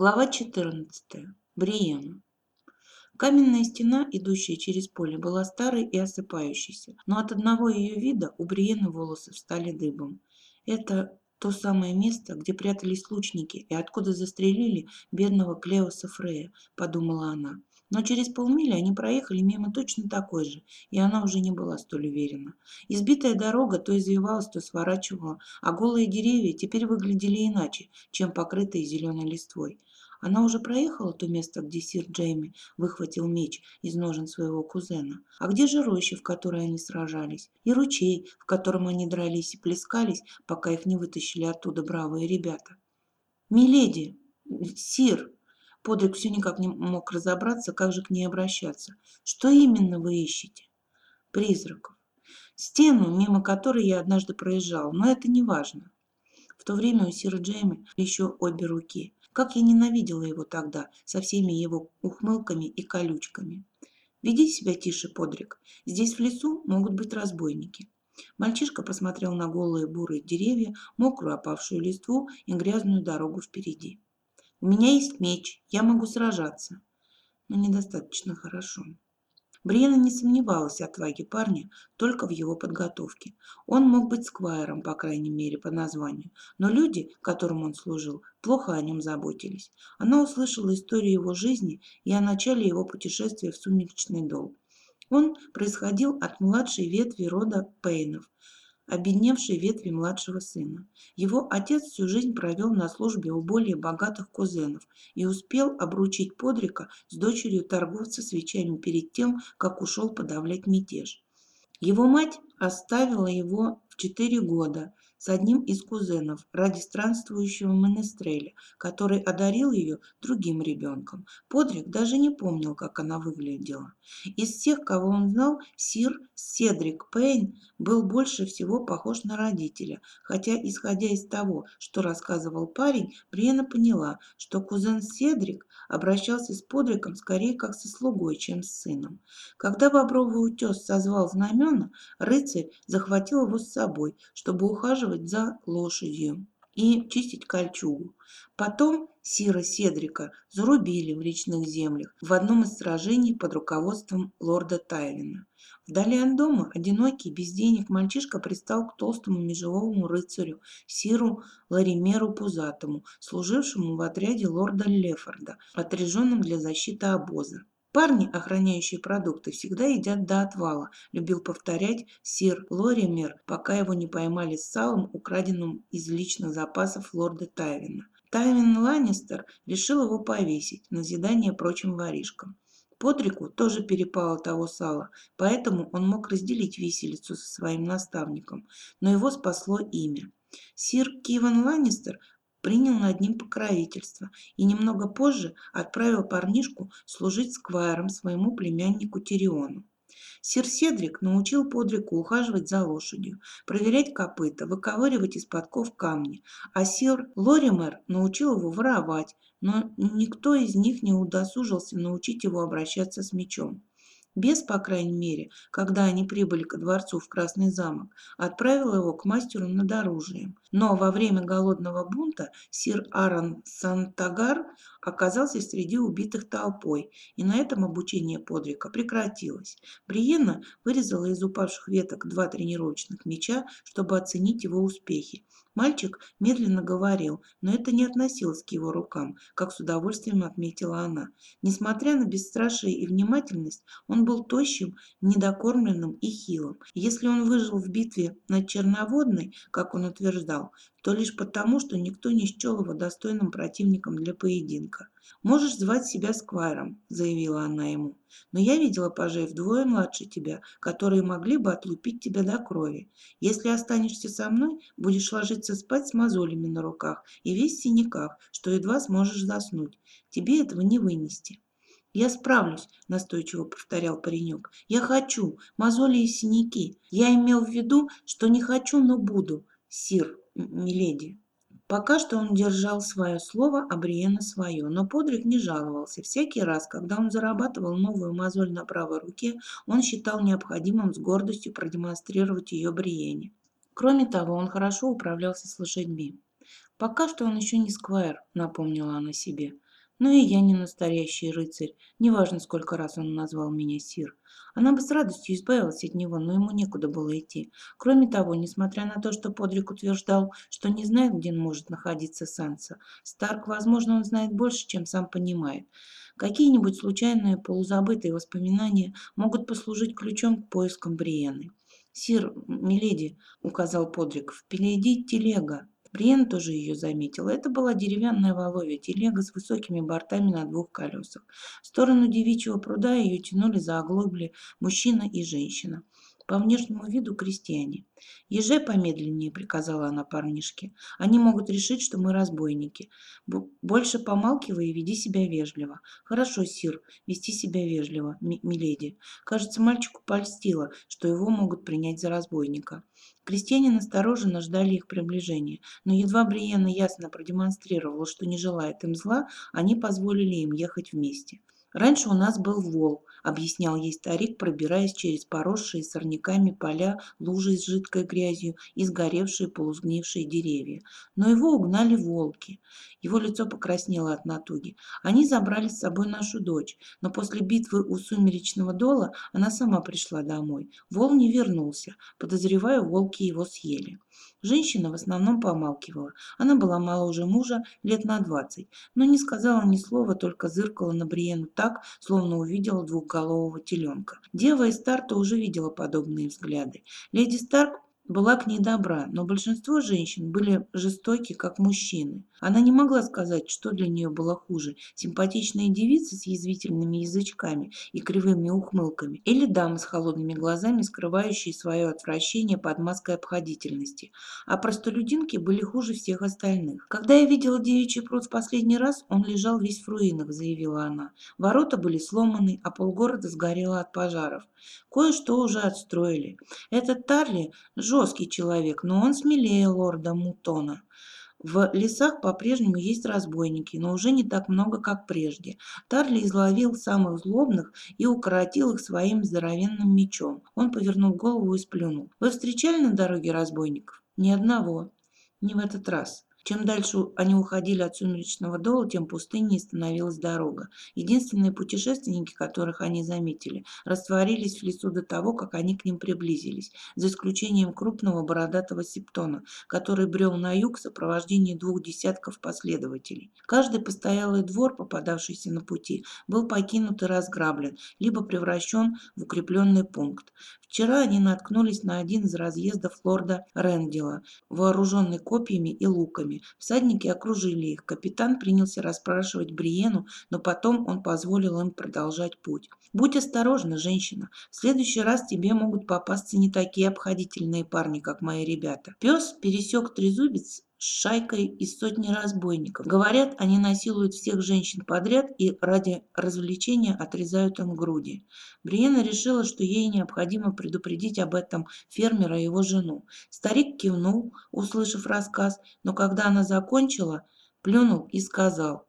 Глава 14. Бриена. Каменная стена, идущая через поле, была старой и осыпающейся, но от одного ее вида у Бриены волосы встали дыбом. Это то самое место, где прятались лучники и откуда застрелили бедного Клеоса Фрея, подумала она. Но через полмили они проехали мимо точно такой же, и она уже не была столь уверена. Избитая дорога то извивалась, то сворачивала, а голые деревья теперь выглядели иначе, чем покрытые зеленой листвой. Она уже проехала то место, где сир Джейми выхватил меч из ножен своего кузена. А где же роща, в которой они сражались? И ручей, в котором они дрались и плескались, пока их не вытащили оттуда бравые ребята? «Миледи! Сир!» Подрик все никак не мог разобраться, как же к ней обращаться. Что именно вы ищете? Призраков. Стену, мимо которой я однажды проезжал, но это не важно. В то время у Сира Джейми еще обе руки. Как я ненавидела его тогда, со всеми его ухмылками и колючками. Веди себя тише, Подрик. Здесь в лесу могут быть разбойники. Мальчишка посмотрел на голые бурые деревья, мокрую опавшую листву и грязную дорогу впереди. У меня есть меч, я могу сражаться. Но недостаточно хорошо. Бриена не сомневалась в отваге парня только в его подготовке. Он мог быть сквайром, по крайней мере, по названию, но люди, которым он служил, плохо о нем заботились. Она услышала историю его жизни и о начале его путешествия в сумеречный дол. Он происходил от младшей ветви рода Пейнов, обедневшей ветви младшего сына. Его отец всю жизнь провел на службе у более богатых кузенов и успел обручить Подрика с дочерью торговца свечами перед тем, как ушел подавлять мятеж. Его мать оставила его в четыре года с одним из кузенов ради странствующего Менестреля, который одарил ее другим ребенком. Подрик даже не помнил, как она выглядела. Из всех, кого он знал, сир Седрик Пейн был больше всего похож на родителя, хотя, исходя из того, что рассказывал парень, Бриена поняла, что кузен Седрик обращался с Подриком скорее как со слугой, чем с сыном. Когда Бобровый утес созвал знамена, рыцарь захватил его с собой, чтобы ухаживать ухаживать за лошадью и чистить кольчугу. Потом Сира Седрика зарубили в личных землях в одном из сражений под руководством лорда Тайлина. Вдали от дома, одинокий, без денег, мальчишка пристал к толстому межевому рыцарю Сиру Ларимеру Пузатому, служившему в отряде лорда Лефорда, отряженном для защиты обоза. Парни, охраняющие продукты, всегда едят до отвала, любил повторять сир Лоример, пока его не поймали с салом, украденным из личных запасов лорда Тайвина. Тайвин Ланнистер решил его повесить, на назидание прочим воришкам. Подрику тоже перепало того сала, поэтому он мог разделить виселицу со своим наставником, но его спасло имя. Сир Киван Ланнистер принял над ним покровительство и немного позже отправил парнишку служить сквайром своему племяннику Тириону. Сир Седрик научил Подрику ухаживать за лошадью, проверять копыта, выковыривать из подков камни, а сир Лоример научил его воровать, но никто из них не удосужился научить его обращаться с мечом. Бес, по крайней мере, когда они прибыли ко дворцу в Красный замок, отправил его к мастеру над оружием. Но во время голодного бунта сир Аарон Сантагар оказался среди убитых толпой, и на этом обучение подвига прекратилось. Бриена вырезала из упавших веток два тренировочных меча, чтобы оценить его успехи. Мальчик медленно говорил, но это не относилось к его рукам, как с удовольствием отметила она. Несмотря на бесстрашие и внимательность, он был тощим, недокормленным и хилым. Если он выжил в битве над Черноводной, как он утверждал, то лишь потому, что никто не счел его достойным противником для поединка. «Можешь звать себя Сквайром», – заявила она ему. «Но я видела пажей вдвое младше тебя, которые могли бы отлупить тебя до крови. Если останешься со мной, будешь ложиться спать с мозолями на руках и весь в синяках, что едва сможешь заснуть. Тебе этого не вынести». «Я справлюсь», – настойчиво повторял паренек. «Я хочу. Мозоли и синяки. Я имел в виду, что не хочу, но буду. Сир, миледи». Пока что он держал свое слово, а Бриена свое, но Подрик не жаловался. Всякий раз, когда он зарабатывал новую мозоль на правой руке, он считал необходимым с гордостью продемонстрировать ее Бриене. Кроме того, он хорошо управлялся с лошадьми. «Пока что он еще не сквайр», — напомнила она себе. Но и я не настоящий рыцарь. Неважно, сколько раз он назвал меня Сир. Она бы с радостью избавилась от него, но ему некуда было идти. Кроме того, несмотря на то, что Подрик утверждал, что не знает, где может находиться Санса, Старк, возможно, он знает больше, чем сам понимает. Какие-нибудь случайные полузабытые воспоминания могут послужить ключом к поискам Бриены. «Сир, миледи», — указал Подрик, — «впереди телега». Бриен тоже ее заметила. Это была деревянная воловья телега с высокими бортами на двух колесах. В сторону девичьего пруда ее тянули за оглобли мужчина и женщина. По внешнему виду крестьяне. «Езжай помедленнее», — приказала она парнишке. «Они могут решить, что мы разбойники. Больше помалкивай и веди себя вежливо». «Хорошо, Сир, вести себя вежливо, миледи». Кажется, мальчику польстило, что его могут принять за разбойника. Крестьяне настороженно ждали их приближения, но едва Бриена ясно продемонстрировала, что не желает им зла, они позволили им ехать вместе. Раньше у нас был вол, объяснял ей старик, пробираясь через поросшие сорняками поля, лужи с жидкой грязью и сгоревшие полузгнившие деревья. Но его угнали волки. Его лицо покраснело от натуги. Они забрали с собой нашу дочь, но после битвы у сумеречного дола она сама пришла домой. Вол не вернулся. Подозреваю, волки его съели. Женщина в основном помалкивала. Она была моложе мужа лет на двадцать, но не сказала ни слова, только зыркала на Бриену так, словно увидела двухголового теленка. Дева из старта уже видела подобные взгляды. Леди Старк была к ней добра, но большинство женщин были жестоки, как мужчины. Она не могла сказать, что для нее было хуже – симпатичные девицы с язвительными язычками и кривыми ухмылками, или дамы с холодными глазами, скрывающие свое отвращение под маской обходительности. А простолюдинки были хуже всех остальных. «Когда я видела девичий пруд в последний раз, он лежал весь в руинах», – заявила она. «Ворота были сломаны, а полгорода сгорело от пожаров. Кое-что уже отстроили. Этот Тарли – жесткий человек, но он смелее лорда Мутона». В лесах по-прежнему есть разбойники, но уже не так много, как прежде. Тарли изловил самых злобных и укоротил их своим здоровенным мечом. Он повернул голову и сплюнул. «Вы встречали на дороге разбойников?» «Ни одного. Не в этот раз». Чем дальше они уходили от сумеречного дола, тем пустыннее становилась дорога. Единственные путешественники, которых они заметили, растворились в лесу до того, как они к ним приблизились, за исключением крупного бородатого септона, который брел на юг в сопровождении двух десятков последователей. Каждый постоялый двор, попадавшийся на пути, был покинут и разграблен, либо превращен в укрепленный пункт. Вчера они наткнулись на один из разъездов лорда Рендила, вооруженный копьями и луками. Всадники окружили их. Капитан принялся расспрашивать Бриену, но потом он позволил им продолжать путь. «Будь осторожна, женщина. В следующий раз тебе могут попасться не такие обходительные парни, как мои ребята». Пес пересек трезубец с шайкой из сотни разбойников. Говорят, они насилуют всех женщин подряд и ради развлечения отрезают им груди. Бриена решила, что ей необходимо предупредить об этом фермера и его жену. Старик кивнул, услышав рассказ, но когда она закончила, плюнул и сказал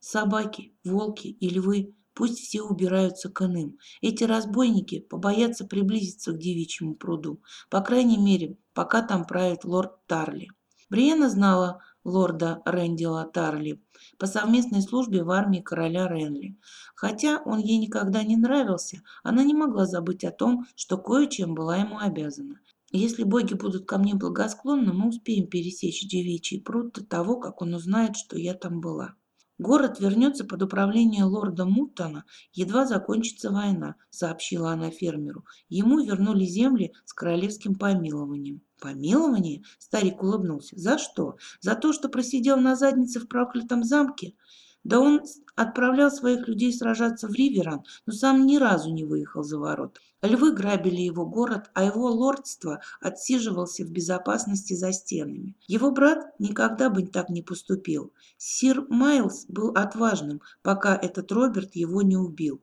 «Собаки, волки и львы Пусть все убираются к иным. Эти разбойники побоятся приблизиться к девичьему пруду. По крайней мере, пока там правит лорд Тарли. Бриена знала лорда Рэндила Тарли по совместной службе в армии короля Ренли. Хотя он ей никогда не нравился, она не могла забыть о том, что кое-чем была ему обязана. Если боги будут ко мне благосклонны, мы успеем пересечь девичий пруд до того, как он узнает, что я там была. Город вернется под управление лорда Муттона, едва закончится война, сообщила она фермеру. Ему вернули земли с королевским помилованием. Помилование? Старик улыбнулся. За что? За то, что просидел на заднице в проклятом замке? Да он отправлял своих людей сражаться в Риверан, но сам ни разу не выехал за ворот. Львы грабили его город, а его лордство отсиживался в безопасности за стенами. Его брат никогда бы так не поступил. Сир Майлз был отважным, пока этот Роберт его не убил.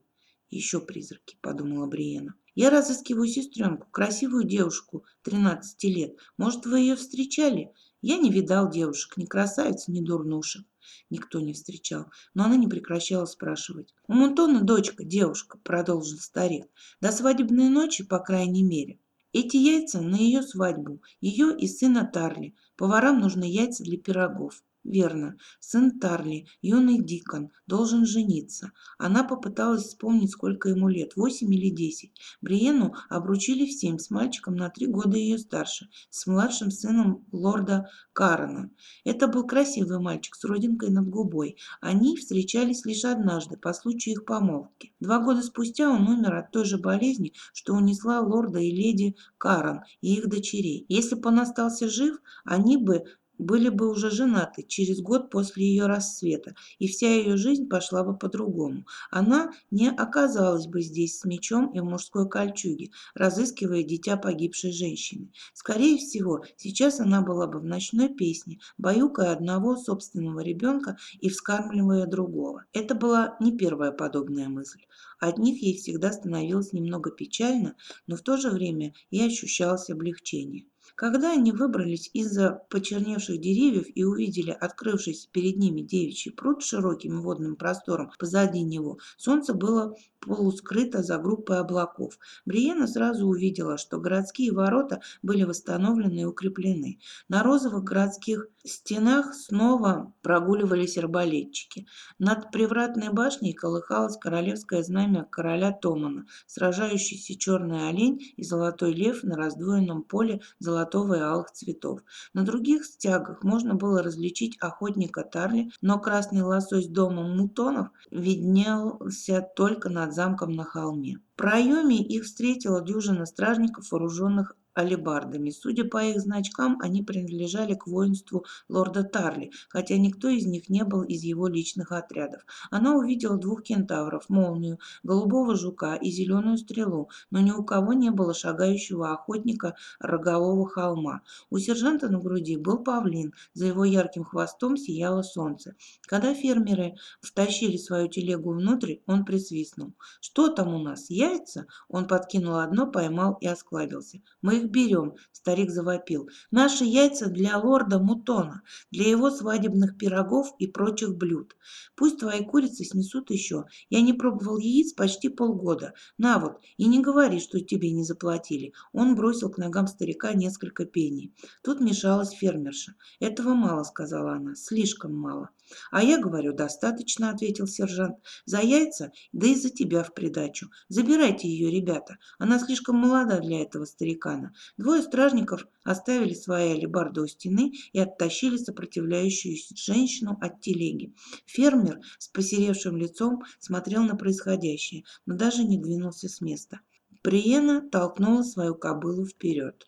«Еще призраки», — подумала Бриена. «Я разыскиваю сестренку, красивую девушку, 13 лет. Может, вы ее встречали? Я не видал девушек, ни красавиц, ни дурнушек. Никто не встречал, но она не прекращала спрашивать. «У Мунтона дочка, девушка», — продолжил старик. «До свадебной ночи, по крайней мере. Эти яйца на ее свадьбу, ее и сына Тарли. Поварам нужны яйца для пирогов. Верно, сын Тарли, юный Дикон, должен жениться. Она попыталась вспомнить, сколько ему лет, восемь или десять. Бриену обручили в семь с мальчиком на три года ее старше, с младшим сыном лорда Карена. Это был красивый мальчик с родинкой над губой. Они встречались лишь однажды, по случаю их помолвки. Два года спустя он умер от той же болезни, что унесла лорда и леди Карен и их дочерей. Если бы он остался жив, они бы были бы уже женаты через год после ее рассвета, и вся ее жизнь пошла бы по-другому. Она не оказалась бы здесь с мечом и в мужской кольчуге, разыскивая дитя погибшей женщины. Скорее всего, сейчас она была бы в ночной песне, баюкая одного собственного ребенка и вскармливая другого. Это была не первая подобная мысль. От них ей всегда становилось немного печально, но в то же время и ощущалось облегчение. Когда они выбрались из-за почерневших деревьев и увидели открывшийся перед ними девичий пруд с широким водным простором позади него, солнце было полускрыто за группой облаков. Бриена сразу увидела, что городские ворота были восстановлены и укреплены. На розовых городских стенах снова прогуливались арбалетчики. Над привратной башней колыхалось королевское знамя короля Томана, сражающийся черный олень и золотой лев на раздвоенном поле золотого и алых цветов. На других стягах можно было различить охотника Тарли, но красный лосось дома Мутонов виднелся только над замком на холме. В проеме их встретила дюжина стражников, вооруженных алебардами. Судя по их значкам, они принадлежали к воинству лорда Тарли, хотя никто из них не был из его личных отрядов. Она увидела двух кентавров, молнию, голубого жука и зеленую стрелу, но ни у кого не было шагающего охотника рогового холма. У сержанта на груди был павлин, за его ярким хвостом сияло солнце. Когда фермеры втащили свою телегу внутрь, он присвистнул. «Что там у нас, яйца?» Он подкинул одно, поймал и осклабился. «Мы их берем», – старик завопил. «Наши яйца для лорда Мутона, для его свадебных пирогов и прочих блюд. Пусть твои курицы снесут еще. Я не пробовал яиц почти полгода. На вот, и не говори, что тебе не заплатили». Он бросил к ногам старика несколько пений. Тут мешалась фермерша. «Этого мало», – сказала она, – «слишком мало». «А я говорю, достаточно», – ответил сержант. «За яйца, да и за тебя в придачу. Забирайте ее, ребята. Она слишком молода для этого старикана. Двое стражников оставили свои алебарды у стены и оттащили сопротивляющуюся женщину от телеги. Фермер с посеревшим лицом смотрел на происходящее, но даже не двинулся с места. Приена толкнула свою кобылу вперед.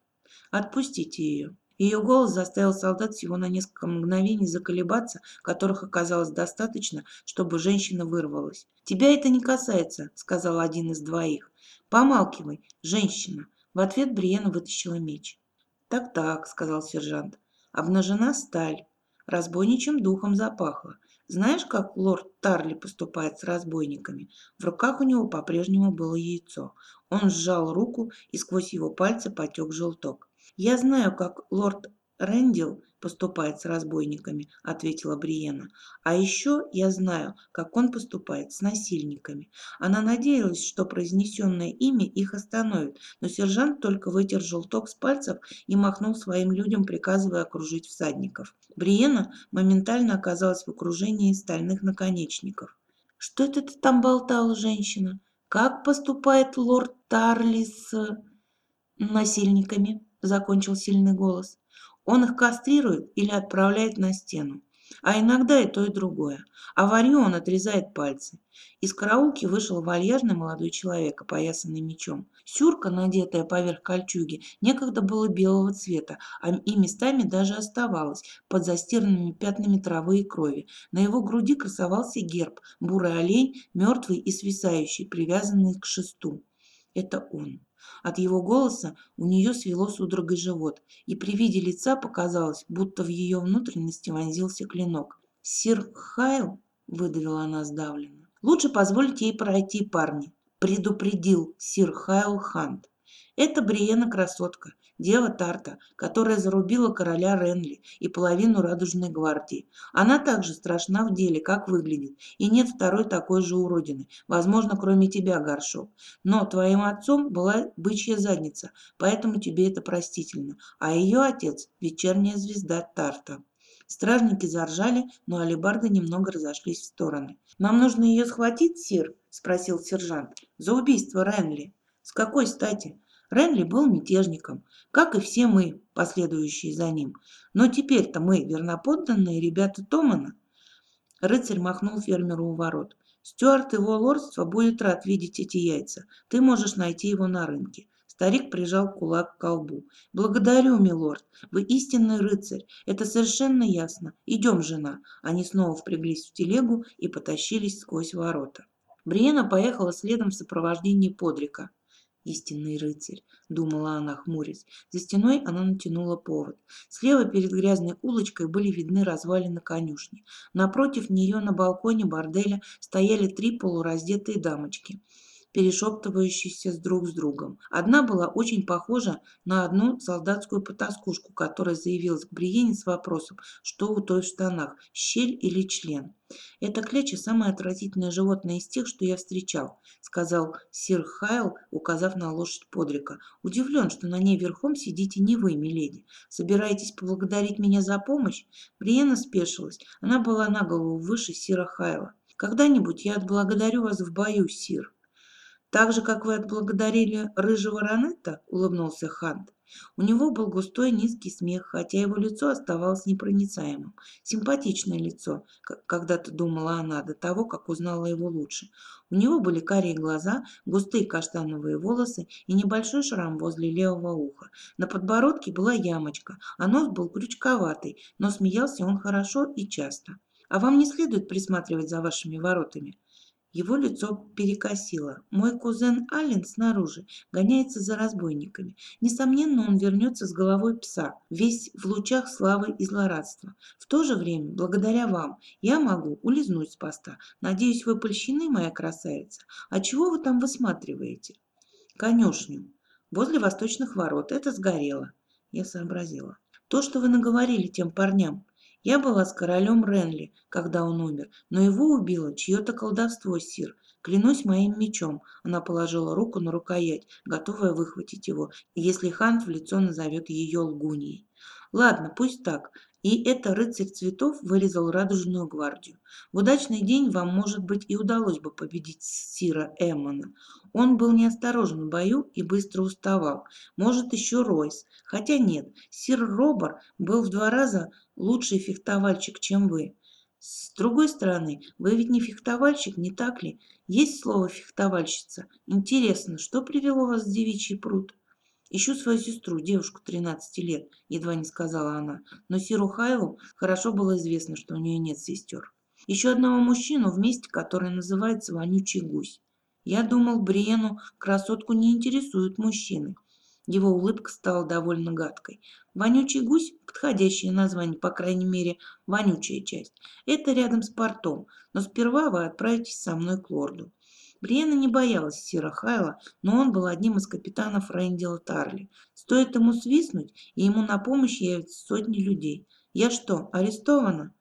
«Отпустите ее!» Ее голос заставил солдат всего на несколько мгновений заколебаться, которых оказалось достаточно, чтобы женщина вырвалась. «Тебя это не касается», — сказал один из двоих. «Помалкивай, женщина», в ответ Бриена вытащила меч. «Так-так», — сказал сержант, — «обнажена сталь. Разбойничьим духом запахло. Знаешь, как лорд Тарли поступает с разбойниками? В руках у него по-прежнему было яйцо. Он сжал руку, и сквозь его пальцы потек желток. Я знаю, как лорд Рэндил поступает с разбойниками», — ответила Бриена. «А еще я знаю, как он поступает с насильниками». Она надеялась, что произнесенное имя их остановит, но сержант только вытер желток с пальцев и махнул своим людям, приказывая окружить всадников. Бриена моментально оказалась в окружении стальных наконечников. «Что это ты там болтала, женщина? Как поступает лорд Тарли с насильниками?» – закончил сильный голос. Он их кастрирует или отправляет на стену. А иногда и то, и другое. А варью он отрезает пальцы. Из караулки вышел вальяжный молодой человек, опоясанный мечом. Сюрка, надетая поверх кольчуги, некогда было белого цвета, а и местами даже оставалась под застиранными пятнами травы и крови. На его груди красовался герб – бурый олень, мертвый и свисающий, привязанный к шесту. Это он. От его голоса у нее свело судорогой живот, и при виде лица показалось, будто в ее внутренности вонзился клинок. «Сир Хайл?» – выдавила она сдавленно. «Лучше позвольте ей пройти, парни», – предупредил сир Хайл Хант. «Это Бриена красотка. Дева Тарта, которая зарубила короля Ренли и половину Радужной гвардии. Она также страшна в деле, как выглядит, и нет второй такой же уродины, возможно, кроме тебя, Горшок. Но твоим отцом была бычья задница, поэтому тебе это простительно, а ее отец – вечерняя звезда Тарта. Стражники заржали, но алебарды немного разошлись в стороны. «Нам нужно ее схватить, сир?» – спросил сержант. «За убийство Ренли». «С какой стати?» Ренли был мятежником, как и все мы, последующие за ним. Но теперь-то мы верноподданные ребята Томана. Рыцарь махнул фермеру у ворот. Стюарт его лордства будет рад видеть эти яйца. Ты можешь найти его на рынке. Старик прижал кулак к колбу. «Благодарю, милорд. Вы истинный рыцарь. Это совершенно ясно. Идем, жена». Они снова впряглись в телегу и потащились сквозь ворота. Бриена поехала следом в сопровождении Подрика. «Истинный рыцарь», — думала она, хмурясь. За стеной она натянула повод. Слева перед грязной улочкой были видны развалины конюшни. Напротив нее на балконе борделя стояли три полураздетые дамочки перешептывающиеся друг с другом. Одна была очень похожа на одну солдатскую потаскушку, которая заявилась к Бриене с вопросом, что у той в штанах, щель или член. «Это кляча самое отвратительное животное из тех, что я встречал», сказал сир Хайл, указав на лошадь Подрика. «Удивлен, что на ней верхом сидите не вы, миледи. Собираетесь поблагодарить меня за помощь?» Бриена спешилась. Она была на голову выше сира Хайла. «Когда-нибудь я отблагодарю вас в бою, сир», «Так же, как вы отблагодарили рыжего Ранетта?» – улыбнулся Хант. У него был густой низкий смех, хотя его лицо оставалось непроницаемым. Симпатичное лицо, когда-то думала она, до того, как узнала его лучше. У него были карие глаза, густые каштановые волосы и небольшой шрам возле левого уха. На подбородке была ямочка, а нос был крючковатый, но смеялся он хорошо и часто. «А вам не следует присматривать за вашими воротами?» Его лицо перекосило. Мой кузен Аллен снаружи гоняется за разбойниками. Несомненно, он вернется с головой пса, весь в лучах славы и злорадства. В то же время, благодаря вам, я могу улизнуть с поста. Надеюсь, вы польщены, моя красавица. А чего вы там высматриваете? Конюшню. Возле восточных ворот. Это сгорело. Я сообразила. То, что вы наговорили тем парням, я была с королем Ренли, когда он умер, но его убило чье-то колдовство, сир. Клянусь моим мечом. Она положила руку на рукоять, готовая выхватить его, если хан в лицо назовет ее лгуньей. Ладно, пусть так. И это рыцарь цветов вырезал радужную гвардию. В удачный день вам, может быть, и удалось бы победить Сира Эммона. Он был неосторожен в бою и быстро уставал. Может, еще Ройс. Хотя нет, Сир Робер был в два раза лучший фехтовальщик, чем вы. С другой стороны, вы ведь не фехтовальщик, не так ли? Есть слово фехтовальщица. Интересно, что привело вас в девичий пруд? Ищу свою сестру, девушку 13 лет, едва не сказала она. Но Сиру Хайлу хорошо было известно, что у нее нет сестер. Еще одного мужчину вместе, который называется Вонючий гусь. Я думал, Бриену красотку не интересуют мужчины. Его улыбка стала довольно гадкой. Вонючий гусь – подходящее название, по крайней мере, вонючая часть. Это рядом с портом, но сперва вы отправитесь со мной к лорду. Бриена не боялась Сира Хайла, но он был одним из капитанов Рэндила Тарли. Стоит ему свистнуть, и ему на помощь явятся сотни людей. Я что, арестована?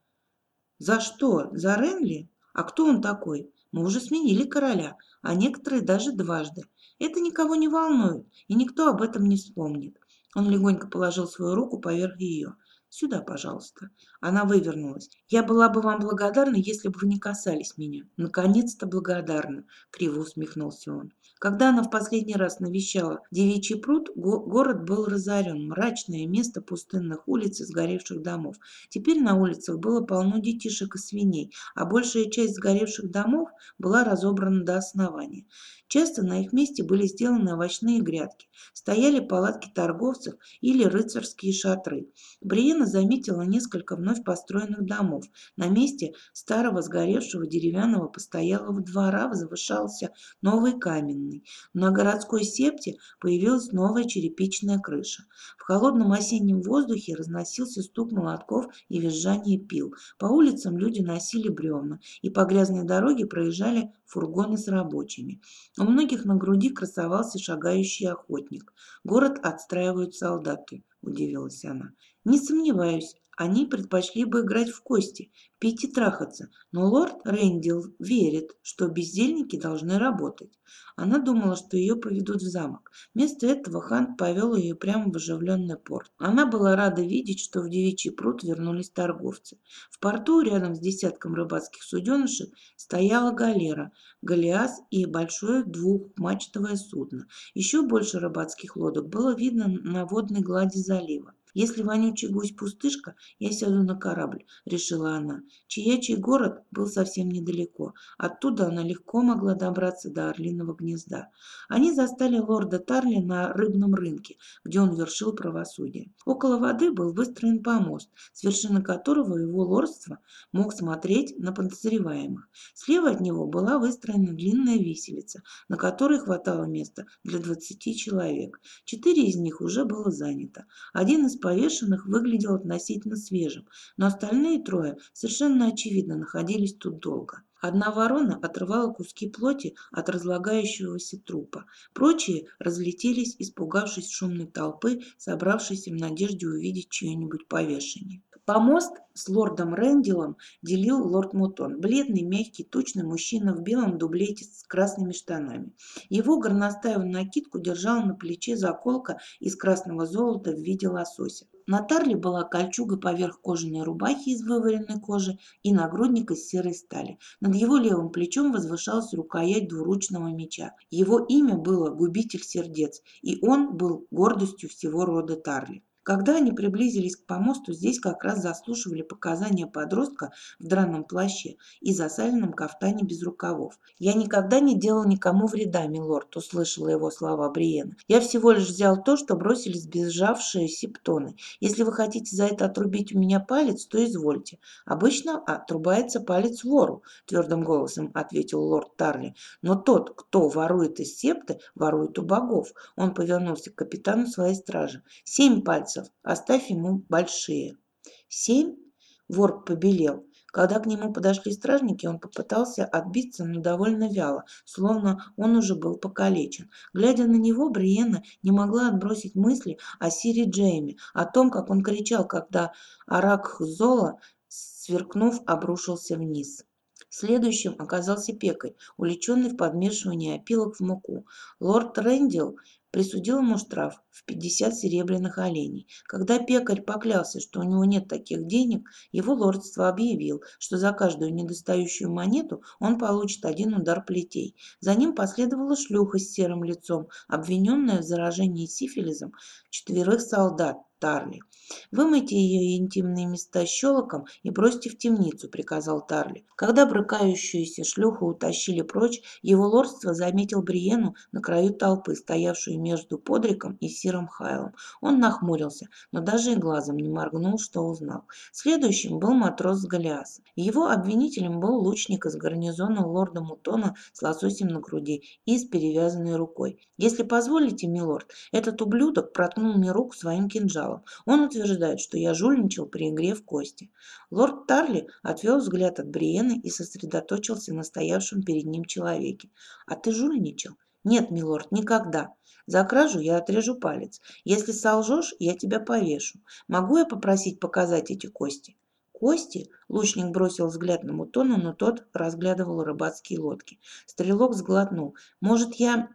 За что? За Ренли? А кто он такой? Мы уже сменили короля, а некоторые даже дважды. Это никого не волнует, и никто об этом не вспомнит. Он легонько положил свою руку поверх ее. Сюда, пожалуйста. Она вывернулась. Я была бы вам благодарна, если бы вы не касались меня. Наконец-то благодарна, криво усмехнулся он. Когда она в последний раз навещала Девичий пруд, го город был разорен. Мрачное место пустынных улиц и сгоревших домов. Теперь на улицах было полно детишек и свиней, а большая часть сгоревших домов была разобрана до основания. Часто на их месте были сделаны овощные грядки, стояли палатки торговцев или рыцарские шатры. Бриена заметила несколько вновь построенных домов. На месте старого сгоревшего деревянного постоялого двора возвышался новый каменный. На городской септе появилась новая черепичная крыша. В холодном осеннем воздухе разносился стук молотков и визжание пил. По улицам люди носили бревна, и по грязной дороге проезжали фургоны с рабочими. У многих на груди красовался шагающий охотник. Город отстраивают солдаты, удивилась она. Не сомневаюсь, они предпочли бы играть в кости, пить и трахаться, но лорд Рэндилл верит, что бездельники должны работать. Она думала, что ее поведут в замок. Вместо этого Хант повел ее прямо в оживленный порт. Она была рада видеть, что в девичий пруд вернулись торговцы. В порту рядом с десятком рыбацких суденышек стояла галера, галеас и большое двухмачтовое судно. Еще больше рыбацких лодок было видно на водной глади залива. Если вонючий гусь пустышка, я сяду на корабль, решила она. Чаячий город был совсем недалеко. Оттуда она легко могла добраться до Орлиного гнезда. Они застали лорда Тарли на рыбном рынке, где он вершил правосудие. Около воды был выстроен помост, с вершины которого его лордство мог смотреть на подозреваемых. Слева от него была выстроена длинная виселица, на которой хватало места для 20 человек. Четыре из них уже было занято. Один из повешенных выглядел относительно свежим, но остальные трое совершенно очевидно находились тут долго. Одна ворона отрывала куски плоти от разлагающегося трупа. Прочие разлетелись, испугавшись шумной толпы, собравшейся в надежде увидеть чье-нибудь повешение. Помост с лордом Рэндилом делил лорд Мутон, бледный, мягкий, тучный мужчина в белом дублете с красными штанами. Его горностаевую накидку держала на плече заколка из красного золота в виде лосося. На Тарле была кольчуга поверх кожаной рубахи из вываренной кожи и нагрудник из серой стали. Над его левым плечом возвышалась рукоять двуручного меча. Его имя было «Губитель сердец», и он был гордостью всего рода Тарли. Когда они приблизились к помосту, здесь как раз заслушивали показания подростка в драном плаще и засаленном кафтане без рукавов. «Я никогда не делал никому вреда, милорд», – услышала его слова Бриена. «Я всего лишь взял то, что бросили сбежавшие септоны. Если вы хотите за это отрубить у меня палец, то извольте. Обычно отрубается палец вору», – твердым голосом ответил лорд Тарли. «Но тот, кто ворует из септы, ворует у богов». Он повернулся к капитану своей стражи. «Семь пальцев пальцев, оставь ему большие. Семь? Вор побелел. Когда к нему подошли стражники, он попытался отбиться, но довольно вяло, словно он уже был покалечен. Глядя на него, Бриена не могла отбросить мысли о Сире Джейме, о том, как он кричал, когда Арак Зола, сверкнув, обрушился вниз. Следующим оказался пекарь, увлеченный в подмешивании опилок в муку. Лорд Рэндилл присудил ему штраф в 50 серебряных оленей. Когда пекарь поклялся, что у него нет таких денег, его лордство объявил, что за каждую недостающую монету он получит один удар плетей. За ним последовала шлюха с серым лицом, обвиненная в заражении сифилизом четверых солдат Тарли. «Вымойте ее интимные места щелоком и бросьте в темницу», — приказал Тарли. Когда брыкающуюся шлюху утащили прочь, его лордство заметил Бриену на краю толпы, стоявшую между Подриком и Сиром Хайлом. Он нахмурился, но даже и глазом не моргнул, что узнал. Следующим был матрос Голиаса. Его обвинителем был лучник из гарнизона лорда Мутона с лососем на груди и с перевязанной рукой. «Если позволите, милорд, этот ублюдок проткнул мне руку своим кинжалом. Он утверждает, что я жульничал при игре в кости. Лорд Тарли отвел взгляд от Бриены и сосредоточился на стоявшем перед ним человеке. «А ты жульничал?» «Нет, милорд, никогда. За кражу я отрежу палец. Если солжешь, я тебя повешу. Могу я попросить показать эти кости?» «Кости?» – лучник бросил взгляд на Мутона, но тот разглядывал рыбацкие лодки. Стрелок сглотнул. «Может, я...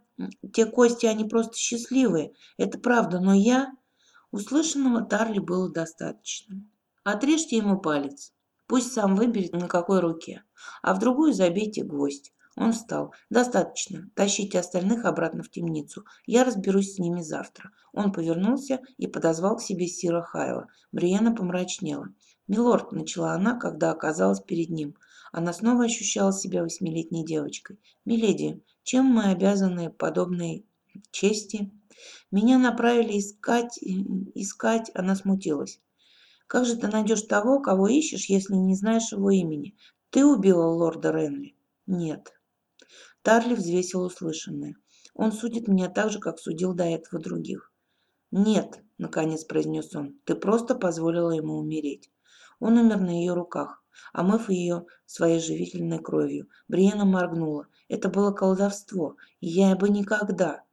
Те кости, они просто счастливые. Это правда, но я...» Услышанного Тарли было достаточно. Отрежьте ему палец. Пусть сам выберет, на какой руке. А в другую забейте гвоздь. Он встал. «Достаточно. Тащите остальных обратно в темницу. Я разберусь с ними завтра». Он повернулся и подозвал к себе Сира Хайла. Бриена помрачнела. «Милорд», — начала она, когда оказалась перед ним. Она снова ощущала себя восьмилетней девочкой. «Миледи, чем мы обязаны подобной чести?» Меня направили искать, искать, она смутилась. Как же ты найдешь того, кого ищешь, если не знаешь его имени? Ты убила лорда Ренли? Нет. Тарли взвесил услышанное. Он судит меня так же, как судил до этого других. «Нет», — наконец произнес он, — «ты просто позволила ему умереть». Он умер на ее руках, омыв ее своей живительной кровью. Бриена моргнула. Это было колдовство, и я бы никогда...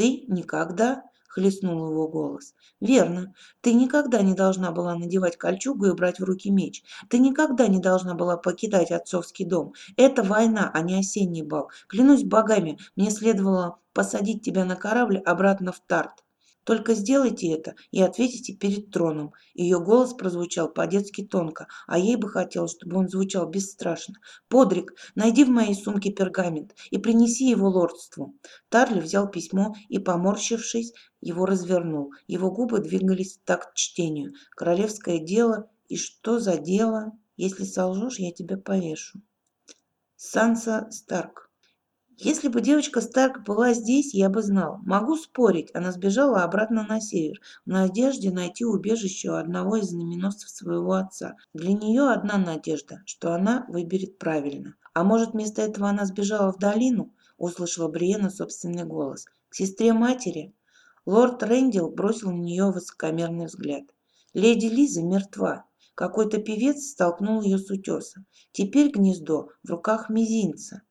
«Ты никогда?» — хлестнул его голос. «Верно. Ты никогда не должна была надевать кольчугу и брать в руки меч. Ты никогда не должна была покидать отцовский дом. Это война, а не осенний бал. Клянусь богами, мне следовало посадить тебя на корабль обратно в Тарт. Только сделайте это и ответите перед троном. Ее голос прозвучал по-детски тонко, а ей бы хотелось, чтобы он звучал бесстрашно. «Подрик, найди в моей сумке пергамент и принеси его лордству». Тарли взял письмо и, поморщившись, его развернул. Его губы двигались в такт чтению. «Королевское дело. И что за дело? Если солжешь, я тебя повешу». Санса Старк если бы девочка Старк была здесь, я бы знал. Могу спорить, она сбежала обратно на север, в надежде найти убежище у одного из знаменосцев своего отца. Для нее одна надежда, что она выберет правильно. А может, вместо этого она сбежала в долину? Услышала Бриена собственный голос. К сестре матери? Лорд Рэндилл бросил на нее высокомерный взгляд. Леди Лиза мертва. Какой-то певец столкнул ее с утеса. Теперь гнездо в руках мизинца.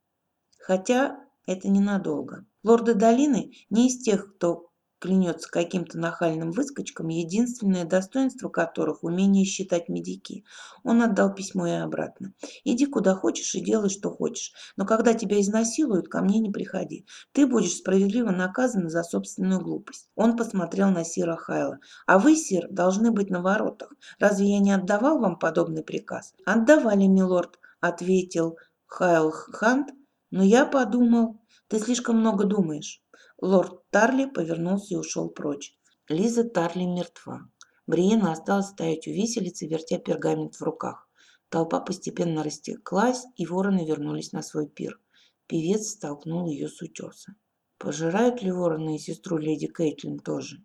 Хотя это ненадолго. Лорды долины не из тех, кто клянется каким-то нахальным выскочкам, единственное достоинство которых – умение считать медики. Он отдал письмо и обратно. «Иди куда хочешь и делай, что хочешь, но когда тебя изнасилуют, ко мне не приходи. Ты будешь справедливо наказан за собственную глупость». Он посмотрел на Сира Хайла. «А вы, Сир, должны быть на воротах. Разве я не отдавал вам подобный приказ?» «Отдавали, милорд», – ответил Хайл Хант, но я подумал, ты слишком много думаешь. Лорд Тарли повернулся и ушел прочь. Лиза Тарли мертва. Бриена осталась стоять у виселицы, вертя пергамент в руках. Толпа постепенно растеклась, и вороны вернулись на свой пир. Певец столкнул ее с утеса. Пожирают ли вороны и сестру леди Кейтлин тоже?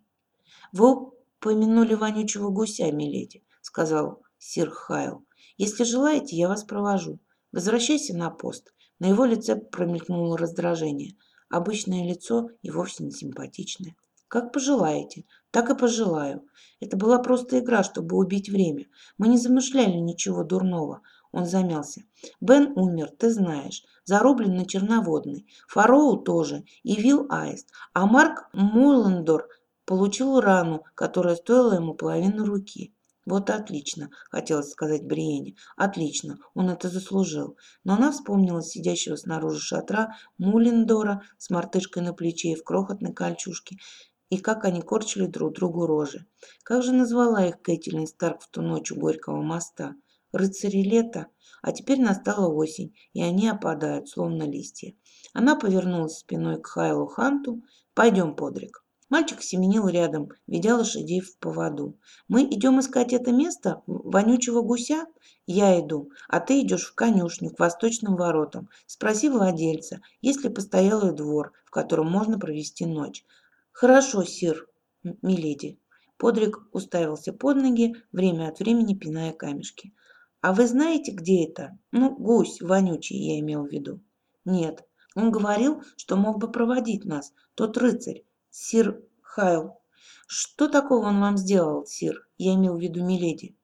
Вы упомянули вонючего гуся, миледи, сказал сир Хайл. Если желаете, я вас провожу. Возвращайся на пост. На его лице промелькнуло раздражение. Обычное лицо и вовсе не симпатичное. «Как пожелаете, так и пожелаю. Это была просто игра, чтобы убить время. Мы не замышляли ничего дурного». Он замялся. «Бен умер, ты знаешь. Зарублен на черноводный. Фароу тоже. И Вилл Аист. А Марк Муллендор получил рану, которая стоила ему половину руки. Вот отлично, хотелось сказать Бриене. Отлично, он это заслужил. Но она вспомнила сидящего снаружи шатра Мулиндора с мартышкой на плече и в крохотной кольчужке, и как они корчили друг другу рожи. Как же назвала их Кэтлин Старк в ту ночь у Горького моста? Рыцари лета? А теперь настала осень, и они опадают, словно листья. Она повернулась спиной к Хайлу Ханту. «Пойдем, Подрик». Мальчик семенил рядом, ведя лошадей в поводу. «Мы идем искать это место? Вонючего гуся?» «Я иду, а ты идешь в конюшню к восточным воротам. Спроси владельца, есть ли постоялый двор, в котором можно провести ночь». «Хорошо, сир, миледи». Подрик уставился под ноги, время от времени пиная камешки. «А вы знаете, где это? Ну, гусь вонючий, я имел в виду». «Нет. Он говорил, что мог бы проводить нас, тот рыцарь сир Хайл. Что такого он вам сделал, сир? Я имел в виду миледи.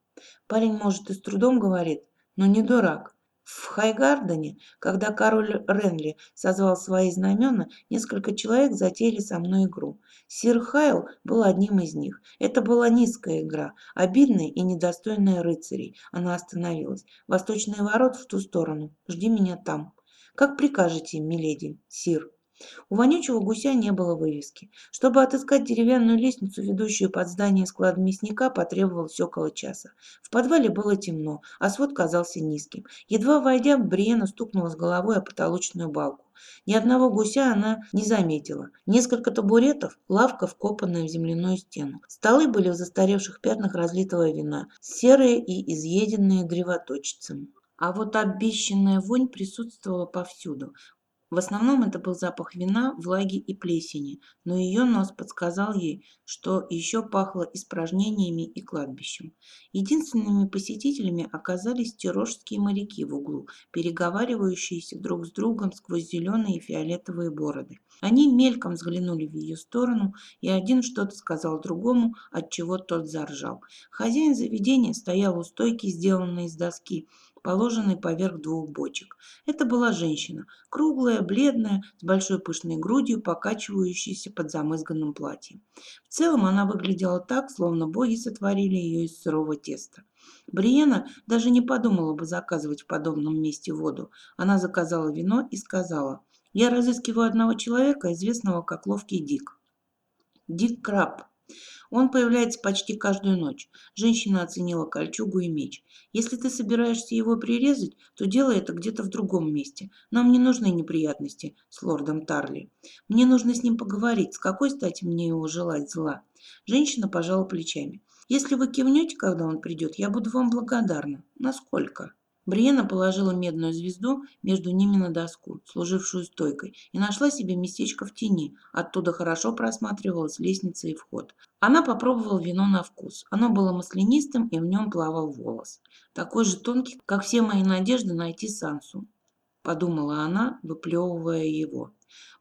Парень, может, и с трудом говорит, но не дурак. В Хайгардене, когда король Ренли созвал свои знамена, несколько человек затеяли со мной игру. Сир Хайл был одним из них. Это была низкая игра, обидная и недостойная рыцарей. Она остановилась. Восточные ворот в ту сторону. Жди меня там. Как прикажете, миледи, сир. У вонючего гуся не было вывески. Чтобы отыскать деревянную лестницу, ведущую под здание склада мясника, потребовалось около часа. В подвале было темно, а свод казался низким. Едва войдя, Бриена стукнула с головой о потолочную балку. Ни одного гуся она не заметила. Несколько табуретов, лавка, вкопанная в земляную стену. Столы были в застаревших пятнах разлитого вина, серые и изъеденные древоточцем. А вот обещанная вонь присутствовала повсюду. В основном это был запах вина, влаги и плесени, но ее нос подсказал ей, что еще пахло испражнениями и кладбищем. Единственными посетителями оказались тирожские моряки в углу, переговаривающиеся друг с другом сквозь зеленые и фиолетовые бороды. Они мельком взглянули в ее сторону, и один что-то сказал другому, от чего тот заржал. Хозяин заведения стоял у стойки, сделанной из доски, положенной поверх двух бочек. Это была женщина, круглая, бледная, с большой пышной грудью, покачивающейся под замызганным платьем. В целом она выглядела так, словно боги сотворили ее из сырого теста. Бриена даже не подумала бы заказывать в подобном месте воду. Она заказала вино и сказала, «Я разыскиваю одного человека, известного как Ловкий Дик». Дик Краб, он появляется почти каждую ночь. Женщина оценила кольчугу и меч. Если ты собираешься его прирезать, то делай это где-то в другом месте. Нам не нужны неприятности с лордом Тарли. Мне нужно с ним поговорить. С какой стати мне его желать зла? Женщина пожала плечами. Если вы кивнете, когда он придет, я буду вам благодарна. Насколько? Бриена положила медную звезду между ними на доску, служившую стойкой, и нашла себе местечко в тени. Оттуда хорошо просматривалась лестница и вход. Она попробовала вино на вкус. Оно было маслянистым, и в нем плавал волос. Такой же тонкий, как все мои надежды найти Сансу. Подумала она, выплевывая его.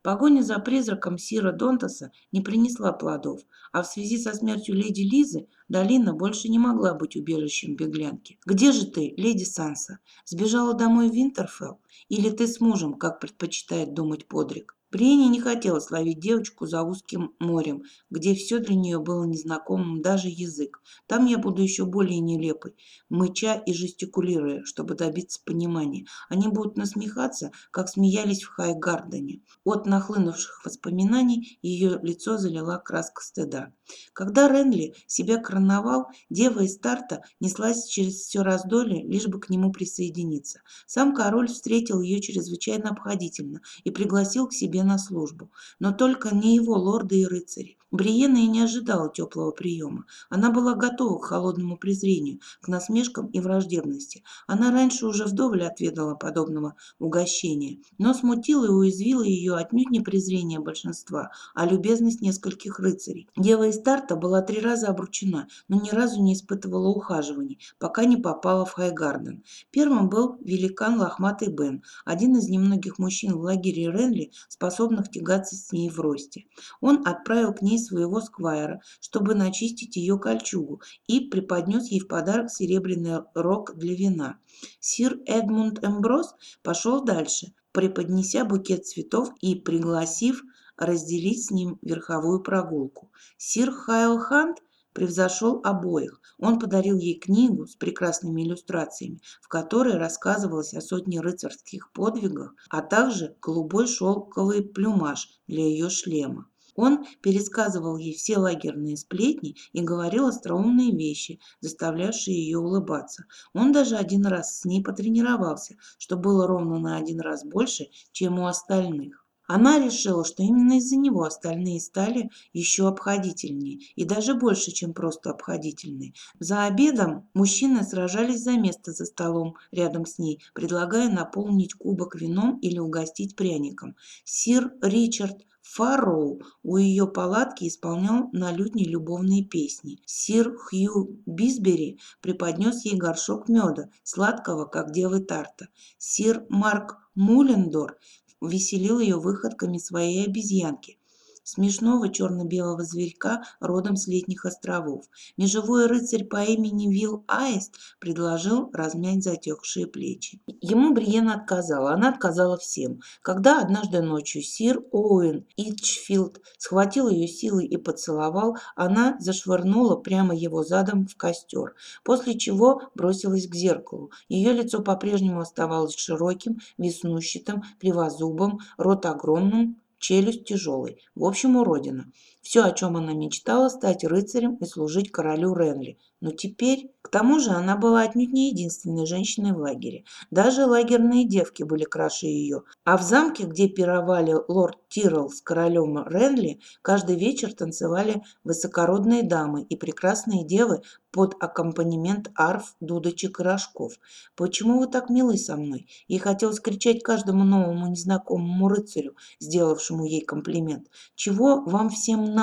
Погоня за призраком Сира Донтаса не принесла плодов, а в связи со смертью леди Лизы долина больше не могла быть убежищем беглянки. «Где же ты, леди Санса? Сбежала домой в Винтерфелл? Или ты с мужем, как предпочитает думать Подрик?» Бриене не хотелось ловить девочку за узким морем, где все для нее было незнакомым, даже язык. Там я буду еще более нелепой, мыча и жестикулируя, чтобы добиться понимания. Они будут насмехаться, как смеялись в Хайгардене. От нахлынувших воспоминаний ее лицо залила краска стыда. Когда Ренли себя короновал, дева из старта неслась через все раздолье, лишь бы к нему присоединиться. Сам король встретил ее чрезвычайно обходительно и пригласил к себе на службу. Но только не его лорды и рыцари. Бриена и не ожидала теплого приема. Она была готова к холодному презрению, к насмешкам и враждебности. Она раньше уже вдоволь отведала подобного угощения, но смутило и уязвило ее отнюдь не презрение большинства, а любезность нескольких рыцарей. Дева из старта была три раза обручена, но ни разу не испытывала ухаживаний, пока не попала в Хайгарден. Первым был великан Лохматый Бен, один из немногих мужчин в лагере Ренли, способных тягаться с ней в росте. Он отправил к ней своего сквайра, чтобы начистить ее кольчугу, и преподнес ей в подарок серебряный рог для вина. Сир Эдмунд Эмброс пошел дальше, преподнеся букет цветов и пригласив разделить с ним верховую прогулку. Сир Хайл Хант превзошел обоих. Он подарил ей книгу с прекрасными иллюстрациями, в которой рассказывалось о сотне рыцарских подвигах, а также голубой шелковый плюмаж для ее шлема. Он пересказывал ей все лагерные сплетни и говорил остроумные вещи, заставлявшие ее улыбаться. Он даже один раз с ней потренировался, что было ровно на один раз больше, чем у остальных. Она решила, что именно из-за него остальные стали еще обходительнее и даже больше, чем просто обходительные. За обедом мужчины сражались за место за столом рядом с ней, предлагая наполнить кубок вином или угостить пряником. Сир Ричард Фарроу у ее палатки исполнял на лютне любовные песни. Сир Хью Бисбери преподнес ей горшок меда, сладкого, как девы тарта. Сир Марк Мулендор веселил ее выходками своей обезьянки смешного черно-белого зверька родом с летних островов. Межевой рыцарь по имени Вилл Аист предложил размять затекшие плечи. Ему Бриена отказала, она отказала всем. Когда однажды ночью сир Оуэн Итчфилд схватил ее силой и поцеловал, она зашвырнула прямо его задом в костер, после чего бросилась к зеркалу. Ее лицо по-прежнему оставалось широким, веснущатым, кривозубым, рот огромным, челюсть тяжелой. В общем, уродина. Все, о чем она мечтала, стать рыцарем и служить королю Ренли. Но теперь... К тому же она была отнюдь не единственной женщиной в лагере. Даже лагерные девки были краше ее. А в замке, где пировали лорд Тирл с королем Ренли, каждый вечер танцевали высокородные дамы и прекрасные девы под аккомпанемент арф, дудочек и рожков. «Почему вы так милы со мной?» Ей хотелось кричать каждому новому незнакомому рыцарю, сделавшему ей комплимент. «Чего вам всем надо?»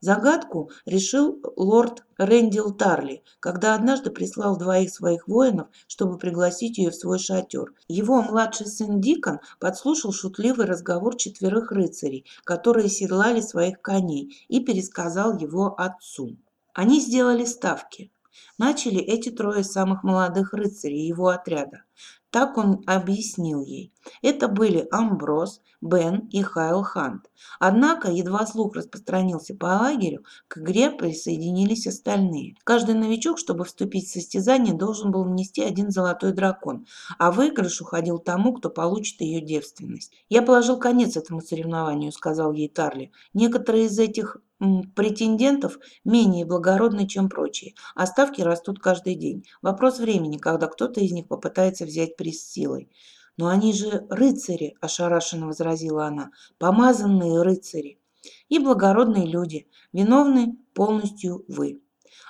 Загадку решил лорд Рэндил Тарли, когда однажды прислал двоих своих воинов, чтобы пригласить ее в свой шатер. Его младший сын Дикон подслушал шутливый разговор четверых рыцарей, которые седлали своих коней, и пересказал его отцу. Они сделали ставки. Начали эти трое самых молодых рыцарей его отряда. Так он объяснил ей. Это были Амброс, Бен и Хайл Хант. Однако, едва слух распространился по лагерю, к игре присоединились остальные. Каждый новичок, чтобы вступить в состязание, должен был внести один золотой дракон, а выигрыш уходил тому, кто получит ее девственность. «Я положил конец этому соревнованию», — сказал ей Тарли. «Некоторые из этих претендентов менее благородны, чем прочие, а ставки растут каждый день. Вопрос времени, когда кто-то из них попытается взять приз силой. «Но они же рыцари!» – ошарашенно возразила она. «Помазанные рыцари!» «И благородные люди. Виновны полностью вы».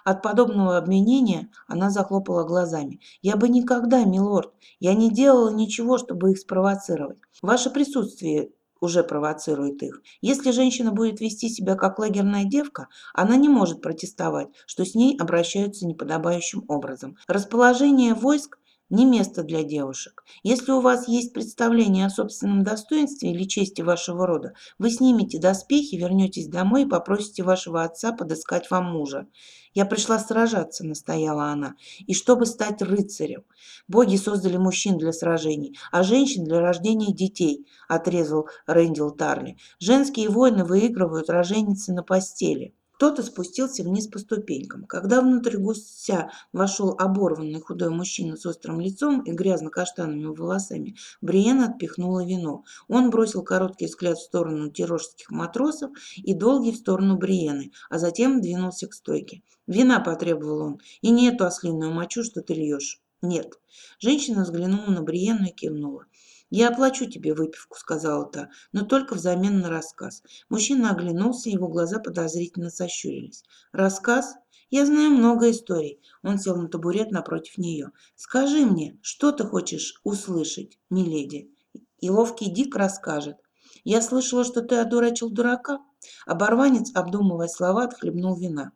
От подобного обвинения она захлопала глазами. «Я бы никогда, милорд, я не делала ничего, чтобы их спровоцировать. Ваше присутствие уже провоцирует их. Если женщина будет вести себя как лагерная девка, она не может протестовать, что с ней обращаются неподобающим образом. Расположение войск не место для девушек. Если у вас есть представление о собственном достоинстве или чести вашего рода, вы снимете доспехи, вернетесь домой и попросите вашего отца подыскать вам мужа. Я пришла сражаться, настояла она, и чтобы стать рыцарем. Боги создали мужчин для сражений, а женщин для рождения детей, отрезал Рэндил Тарли. Женские войны выигрывают роженицы на постели. Кто-то спустился вниз по ступенькам. Когда внутрь гуся вошел оборванный худой мужчина с острым лицом и грязно-каштанными волосами, Бриен отпихнула вино. Он бросил короткий взгляд в сторону тирожских матросов и долгий в сторону Бриены, а затем двинулся к стойке. «Вина», – потребовал он, – «и не эту ослиную мочу, что ты льешь». «Нет». Женщина взглянула на Бриену и кивнула. «Я оплачу тебе выпивку», — сказала та, — «но только взамен на рассказ». Мужчина оглянулся, его глаза подозрительно сощурились. «Рассказ? Я знаю много историй». Он сел на табурет напротив нее. «Скажи мне, что ты хочешь услышать, миледи?» И ловкий Дик расскажет. «Я слышала, что ты одурачил дурака». Оборванец, обдумывая слова, отхлебнул вина.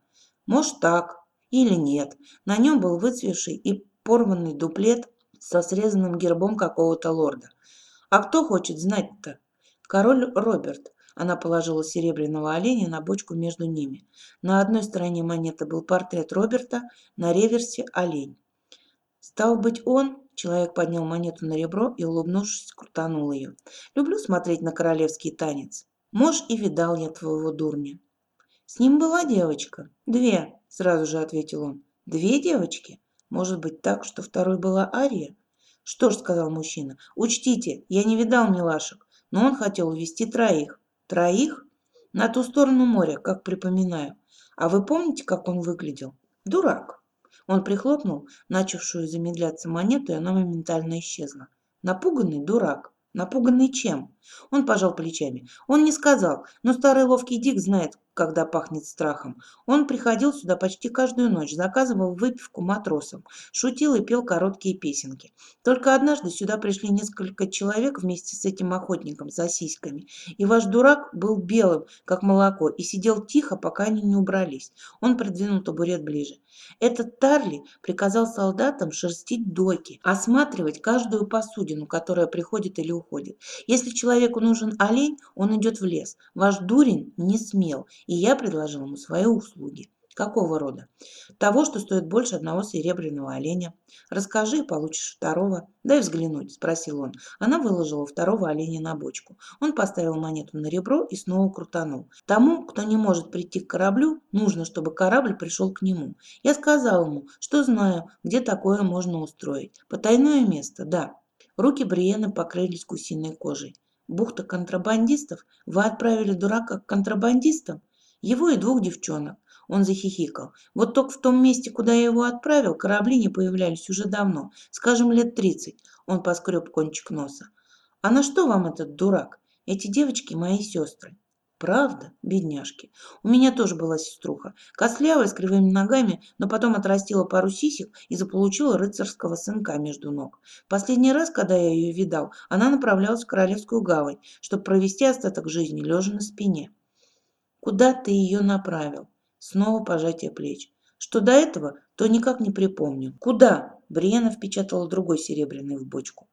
«Может, так или нет». На нем был выцвевший и порванный дуплет со срезанным гербом какого-то лорда. А кто хочет знать-то? Король Роберт. Она положила серебряного оленя на бочку между ними. На одной стороне монеты был портрет Роберта, на реверсе олень. Стал быть, он, человек поднял монету на ребро и, улыбнувшись, крутанул ее. Люблю смотреть на королевский танец. Мож и видал я твоего дурня. С ним была девочка. Две, сразу же ответил он. Две девочки? Может быть так, что второй была Ария? «Что ж», — сказал мужчина, — «учтите, я не видал милашек, но он хотел увезти троих». «Троих?» «На ту сторону моря, как припоминаю. А вы помните, как он выглядел?» «Дурак». Он прихлопнул начавшую замедляться монету, и она моментально исчезла. «Напуганный дурак». Напуганный чем? Он пожал плечами. Он не сказал, но старый ловкий Дик знает, когда пахнет страхом. Он приходил сюда почти каждую ночь, заказывал выпивку матросам, шутил и пел короткие песенки. Только однажды сюда пришли несколько человек вместе с этим охотником за сиськами, и ваш дурак был белым, как молоко, и сидел тихо, пока они не убрались. Он придвинул табурет ближе. Этот Тарли приказал солдатам шерстить доки, осматривать каждую посудину, которая приходит или уходит. Если человеку нужен олень, он идет в лес. Ваш дурень не смел, и я предложил ему свои услуги. Какого рода? Того, что стоит больше одного серебряного оленя. Расскажи, получишь второго. Дай взглянуть, спросил он. Она выложила второго оленя на бочку. Он поставил монету на ребро и снова крутанул. Тому, кто не может прийти к кораблю, нужно, чтобы корабль пришел к нему. Я сказал ему, что знаю, где такое можно устроить. Потайное место, да. Руки Бриены покрылись гусиной кожей. Бухта контрабандистов? Вы отправили дурака к контрабандистам? Его и двух девчонок. Он захихикал. Вот только в том месте, куда я его отправил, корабли не появлялись уже давно, скажем, лет тридцать. Он поскреб кончик носа. А на что вам этот дурак? Эти девочки мои сестры. Правда, бедняжки. У меня тоже была сеструха. Костлявая, с кривыми ногами, но потом отрастила пару сисек и заполучила рыцарского сынка между ног. Последний раз, когда я ее видал, она направлялась в Королевскую гавань, чтобы провести остаток жизни, лежа на спине. Куда ты ее направил? Снова пожатие плеч. Что до этого, то никак не припомню. Куда? Бриена впечатала другой серебряный в бочку.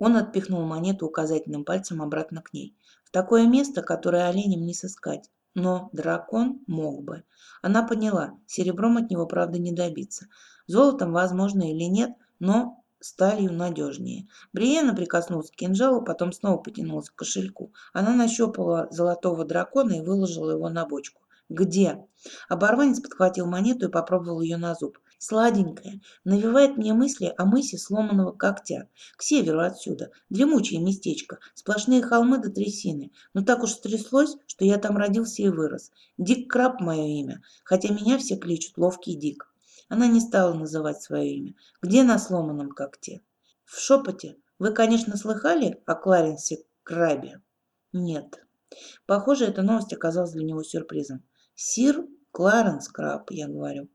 Он отпихнул монету указательным пальцем обратно к ней. В такое место, которое оленям не сыскать. Но дракон мог бы. Она поняла, серебром от него, правда, не добиться. Золотом, возможно, или нет, но сталью надежнее. Бриена прикоснулась к кинжалу, потом снова потянулась к кошельку. Она нащупала золотого дракона и выложила его на бочку. «Где?» Оборванец подхватил монету и попробовал ее на зуб. Сладенькая, навевает мне мысли о мысе сломанного когтя. К северу отсюда, дремучее местечко, сплошные холмы до трясины. Но так уж стряслось, что я там родился и вырос. Дик Краб мое имя, хотя меня все кличут Ловкий Дик. Она не стала называть свое имя. Где на сломанном когте? В шепоте. Вы, конечно, слыхали о Кларенсе Крабе? Нет. Похоже, эта новость оказалась для него сюрпризом. Сир Кларенс Краб, я говорю.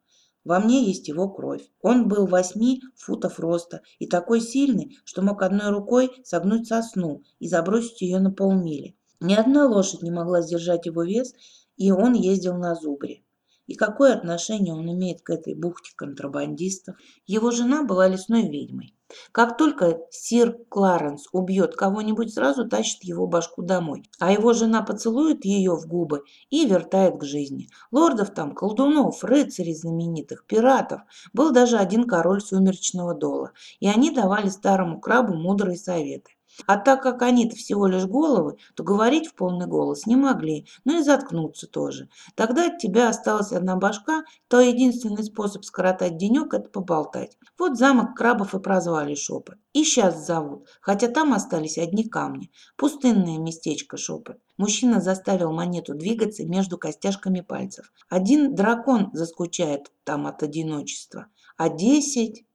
Во мне есть его кровь. Он был восьми футов роста и такой сильный, что мог одной рукой согнуть сосну и забросить ее на полмили. Ни одна лошадь не могла сдержать его вес, и он ездил на зубре. И какое отношение он имеет к этой бухте контрабандистов? Его жена была лесной ведьмой. Как только сир Кларенс убьет кого-нибудь, сразу тащит его башку домой, а его жена поцелует ее в губы и вертает к жизни. Лордов там, колдунов, рыцарей знаменитых, пиратов. Был даже один король сумеречного дола, и они давали старому крабу мудрые советы. А так как они-то всего лишь головы, то говорить в полный голос не могли, но и заткнуться тоже. Тогда от тебя осталась одна башка, то единственный способ скоротать денек – это поболтать. Вот замок крабов и прозвали Шепот. И сейчас зовут, хотя там остались одни камни. Пустынное местечко Шепот. Мужчина заставил монету двигаться между костяшками пальцев. Один дракон заскучает там от одиночества, а десять...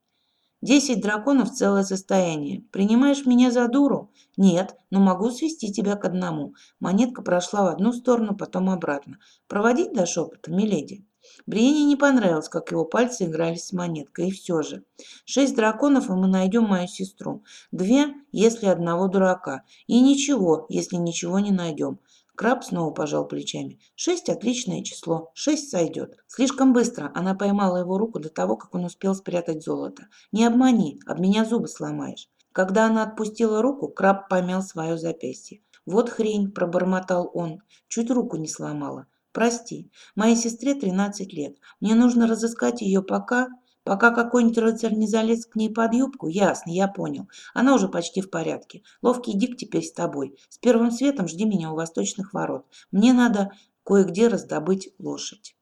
Десять драконов – целое состояние. Принимаешь меня за дуру? Нет, но могу свести тебя к одному. Монетка прошла в одну сторону, потом обратно. Проводить до шепота, миледи? Бриене не понравилось, как его пальцы игрались с монеткой, и все же. Шесть драконов, и мы найдем мою сестру. Две, если одного дурака. И ничего, если ничего не найдем. Краб снова пожал плечами. Шесть – отличное число. Шесть сойдет. Слишком быстро она поймала его руку до того, как он успел спрятать золото. Не обмани, об меня зубы сломаешь. Когда она отпустила руку, краб помял свое запястье. «Вот хрень», – пробормотал он. Чуть руку не сломала. «Прости, моей сестре 13 лет. Мне нужно разыскать ее пока...» Пока какой-нибудь рыцарь не залез к ней под юбку, ясно, я понял. Она уже почти в порядке. Ловкий Дик теперь с тобой. С первым светом жди меня у восточных ворот. Мне надо кое-где раздобыть лошадь.